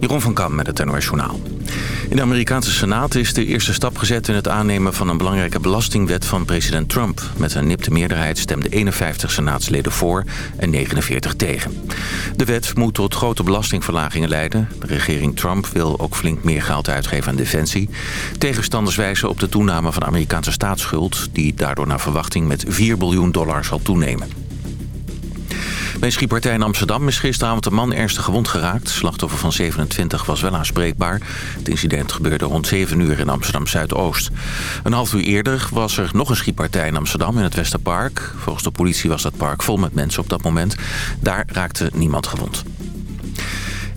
Jeroen van Kam met het NOS Journaal. In de Amerikaanse Senaat is de eerste stap gezet in het aannemen van een belangrijke belastingwet van president Trump. Met een nipte meerderheid stemden 51 senaatsleden voor en 49 tegen. De wet moet tot grote belastingverlagingen leiden. De regering Trump wil ook flink meer geld uitgeven aan defensie. Tegenstanders wijzen op de toename van de Amerikaanse staatsschuld... die daardoor naar verwachting met 4 biljoen dollar zal toenemen. Bij een schietpartij in Amsterdam is gisteravond een man ernstig gewond geraakt. Slachtoffer van 27 was wel aanspreekbaar. Het incident gebeurde rond 7 uur in Amsterdam-Zuidoost. Een half uur eerder was er nog een schietpartij in Amsterdam in het Westerpark. Volgens de politie was dat park vol met mensen op dat moment. Daar raakte niemand gewond.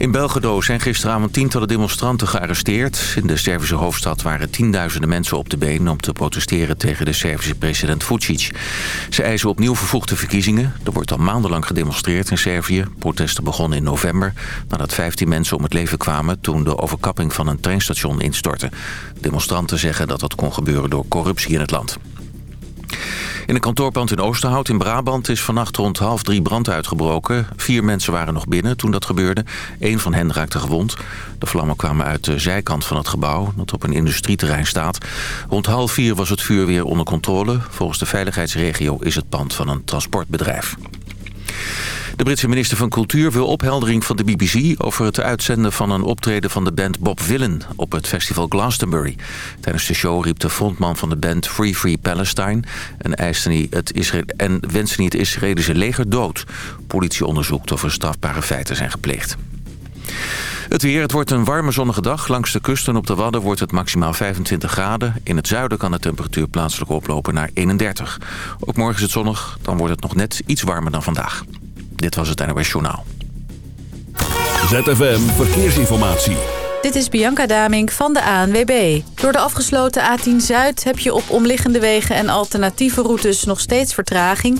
In Belgrado zijn gisteravond tientallen demonstranten gearresteerd. In de Servische hoofdstad waren tienduizenden mensen op de been... om te protesteren tegen de Servische president Vucic. Ze eisen opnieuw vervoegde verkiezingen. Er wordt al maandenlang gedemonstreerd in Servië. Protesten begonnen in november... nadat 15 mensen om het leven kwamen... toen de overkapping van een treinstation instortte. Demonstranten zeggen dat dat kon gebeuren door corruptie in het land. In een kantoorpand in Oosterhout in Brabant is vannacht rond half drie brand uitgebroken. Vier mensen waren nog binnen toen dat gebeurde. Eén van hen raakte gewond. De vlammen kwamen uit de zijkant van het gebouw dat op een industrieterrein staat. Rond half vier was het vuur weer onder controle. Volgens de veiligheidsregio is het pand van een transportbedrijf. De Britse minister van Cultuur wil opheldering van de BBC... over het uitzenden van een optreden van de band Bob Villen... op het festival Glastonbury. Tijdens de show riep de frontman van de band Free Free Palestine... en, eiste niet het en wenste niet het Israëlische leger dood. Politie onderzoekt of er strafbare feiten zijn gepleegd. Het weer, het wordt een warme zonnige dag. Langs de kust en op de Wadden wordt het maximaal 25 graden. In het zuiden kan de temperatuur plaatselijk oplopen naar 31. Ook morgen is het zonnig, dan wordt het nog net iets warmer dan vandaag. Dit was het NOS Journaal. ZFM Verkeersinformatie. Dit is Bianca Damink van de ANWB. Door de afgesloten A10 Zuid heb je op omliggende wegen en alternatieve routes nog steeds vertraging.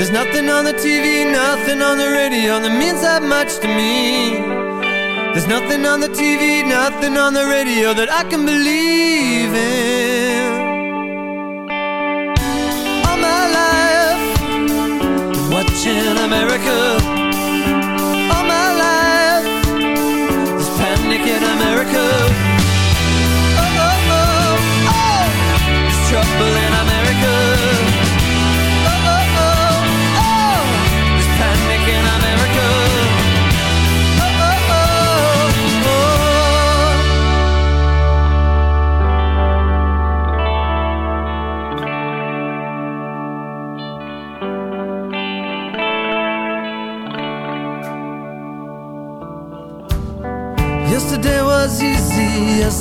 There's nothing on the TV, nothing on the radio that means that much to me. There's nothing on the TV, nothing on the radio that I can believe in. All my life, watching America.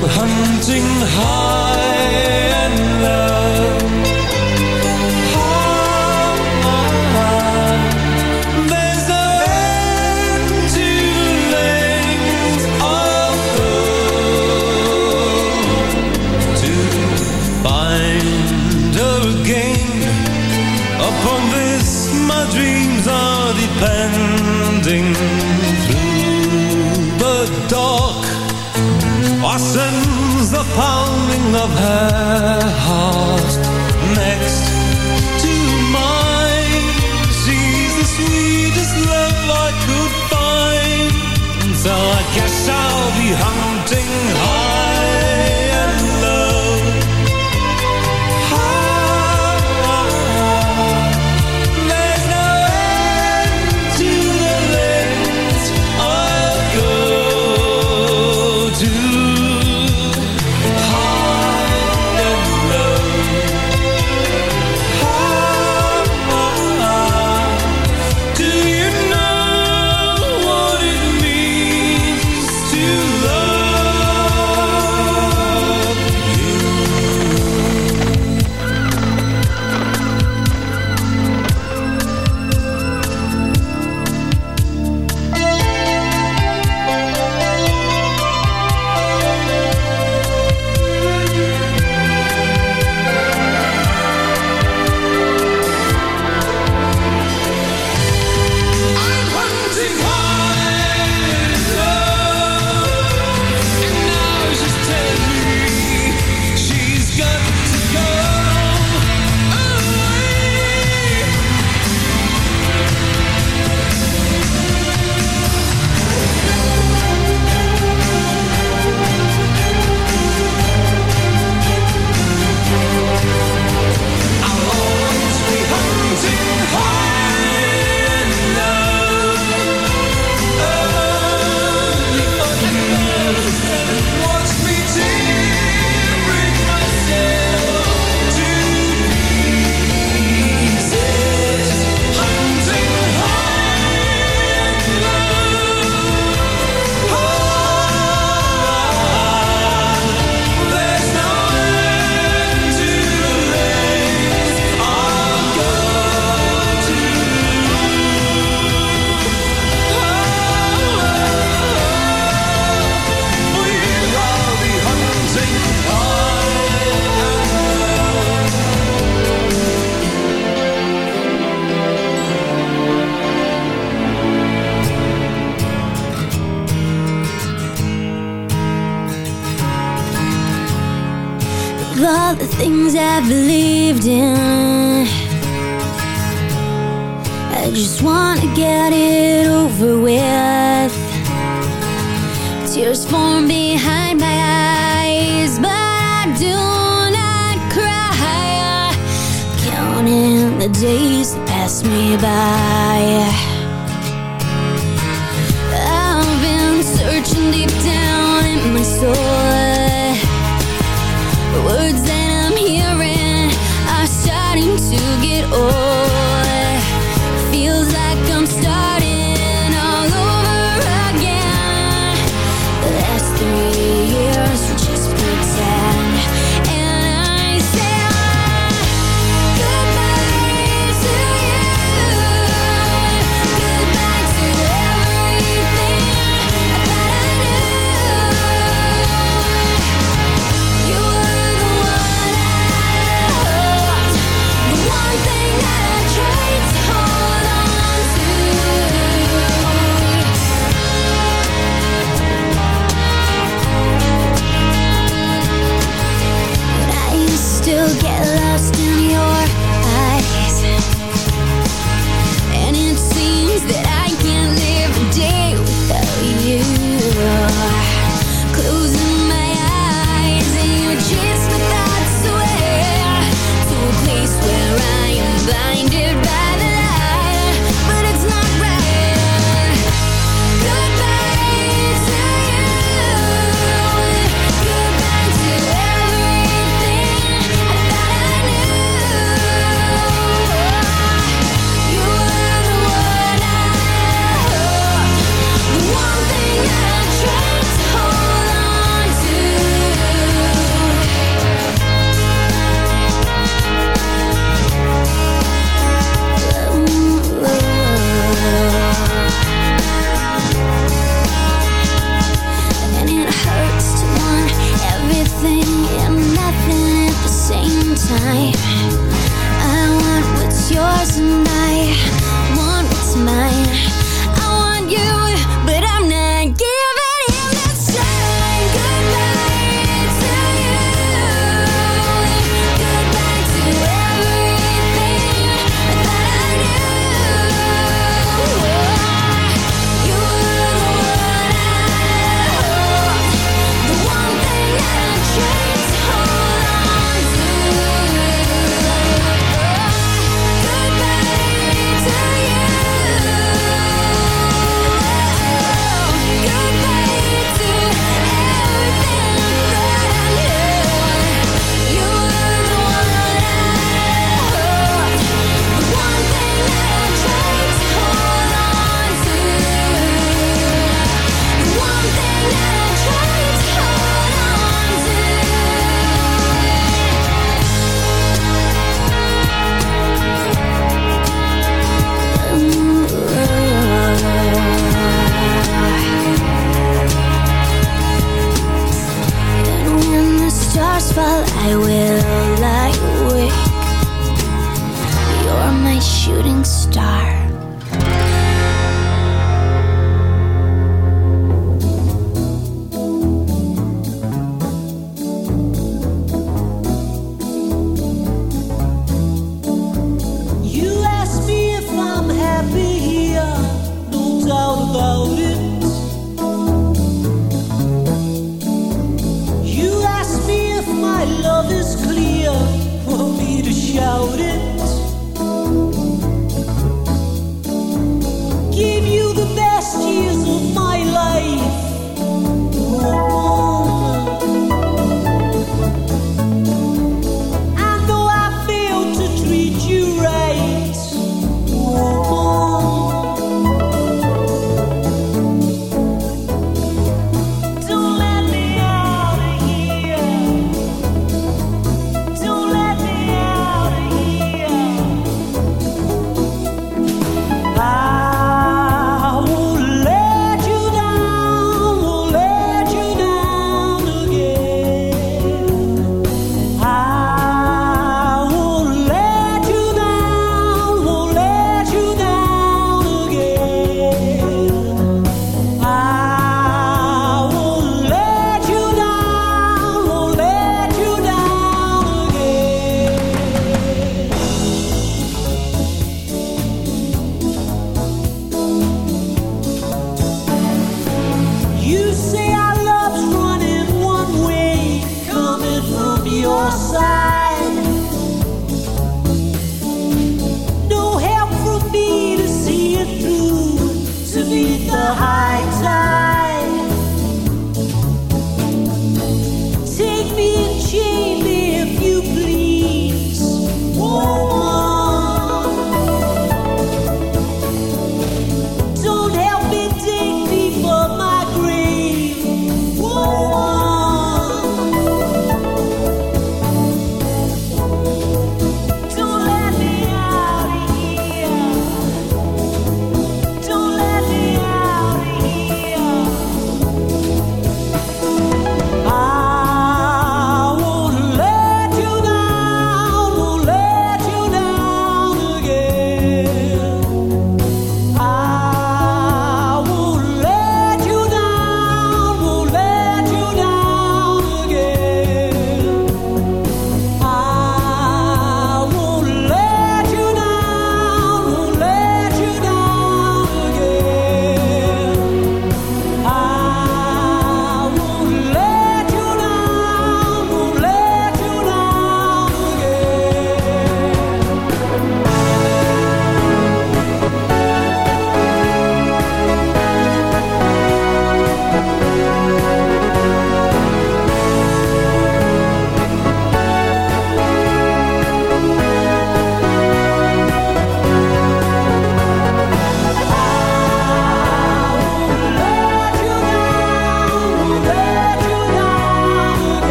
the hunting heart.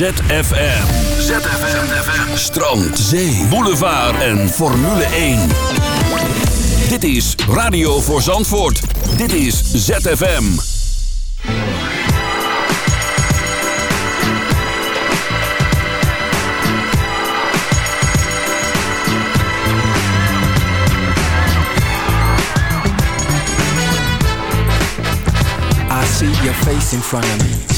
Is ZFM. ZFM. Strand, zee, boulevard en Formule 1. Dit is Radio voor Zandvoort. Dit is ZFM. I see your face in front of me,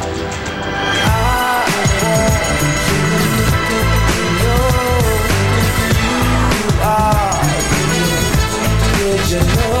you know.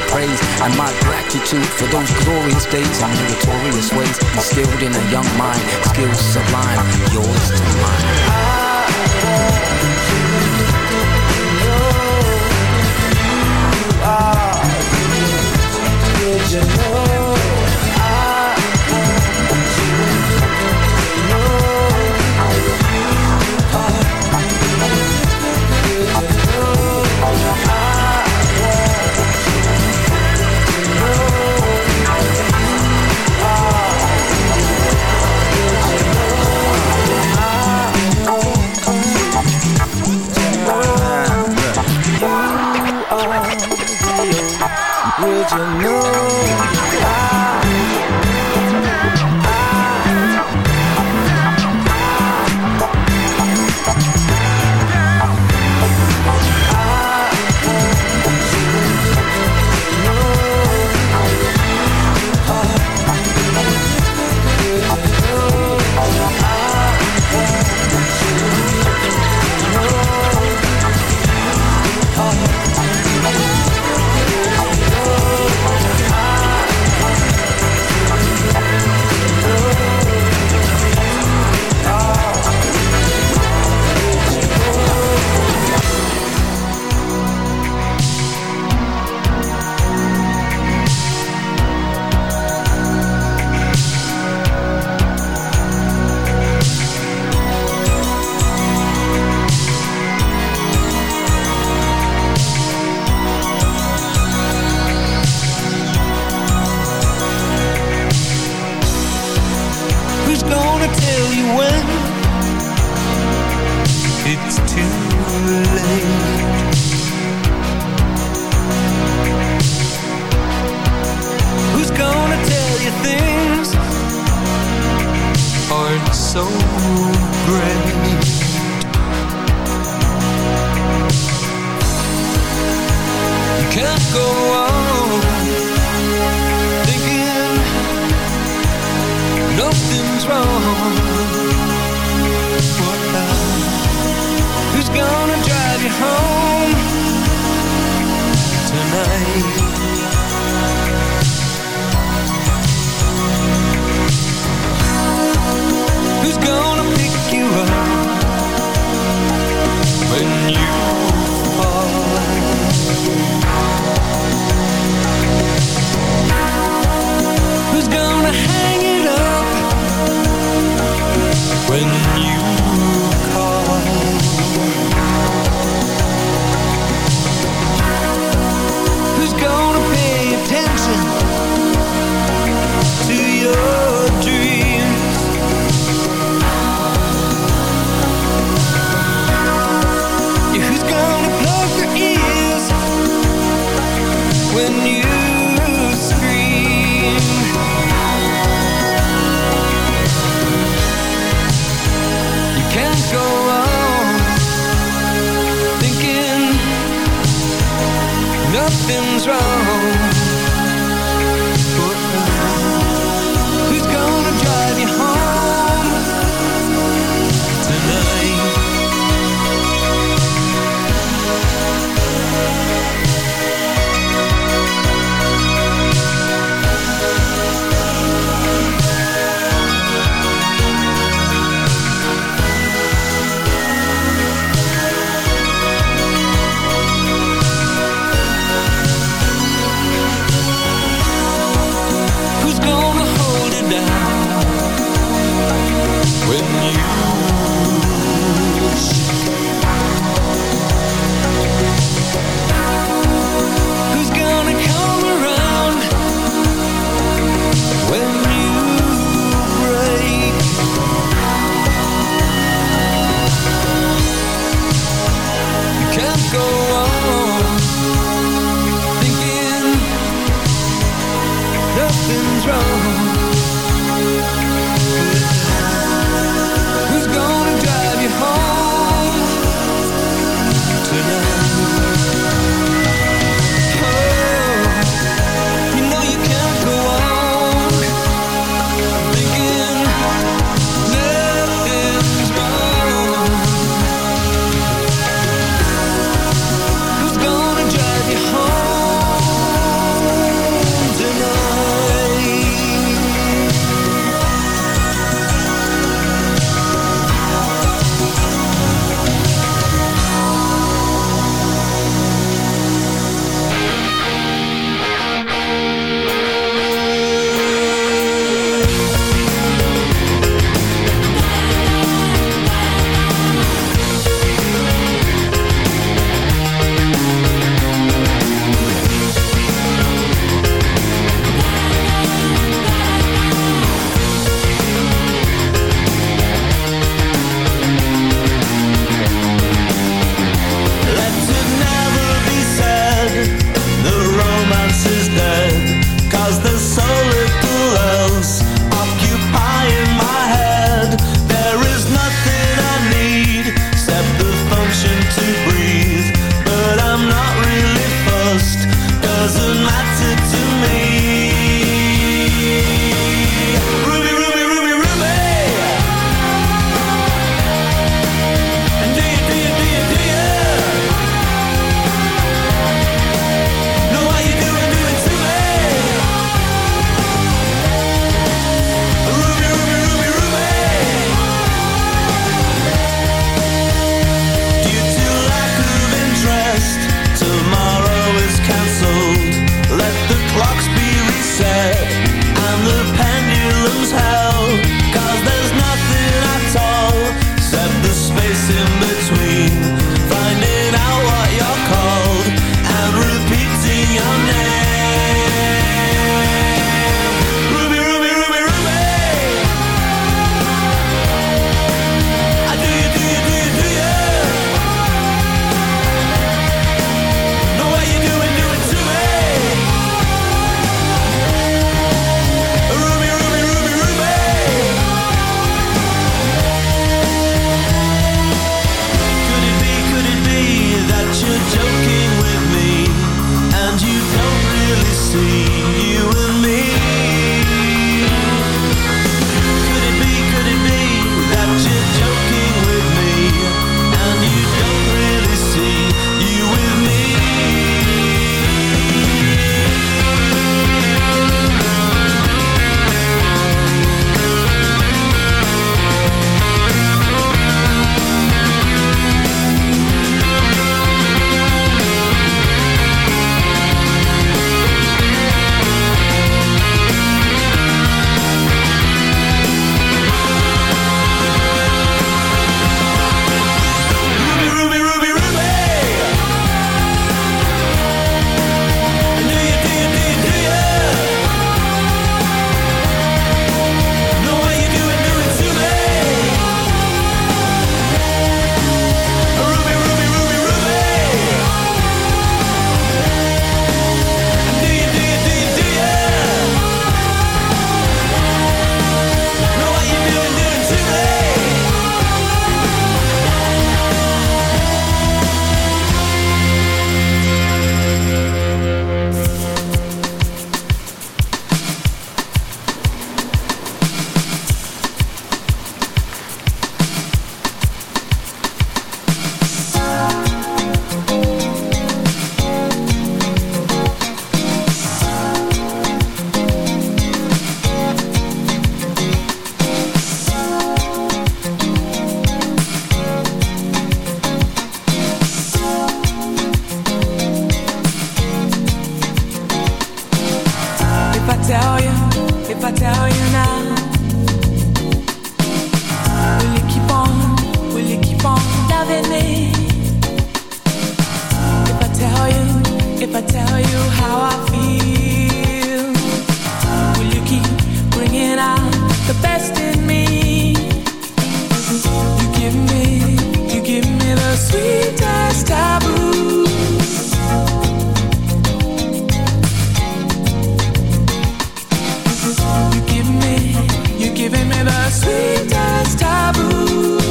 praise. And my gratitude for those glorious days And meritorious ways. Instilled in a young mind Skills sublime Yours to mine giving me the sweetest taboo.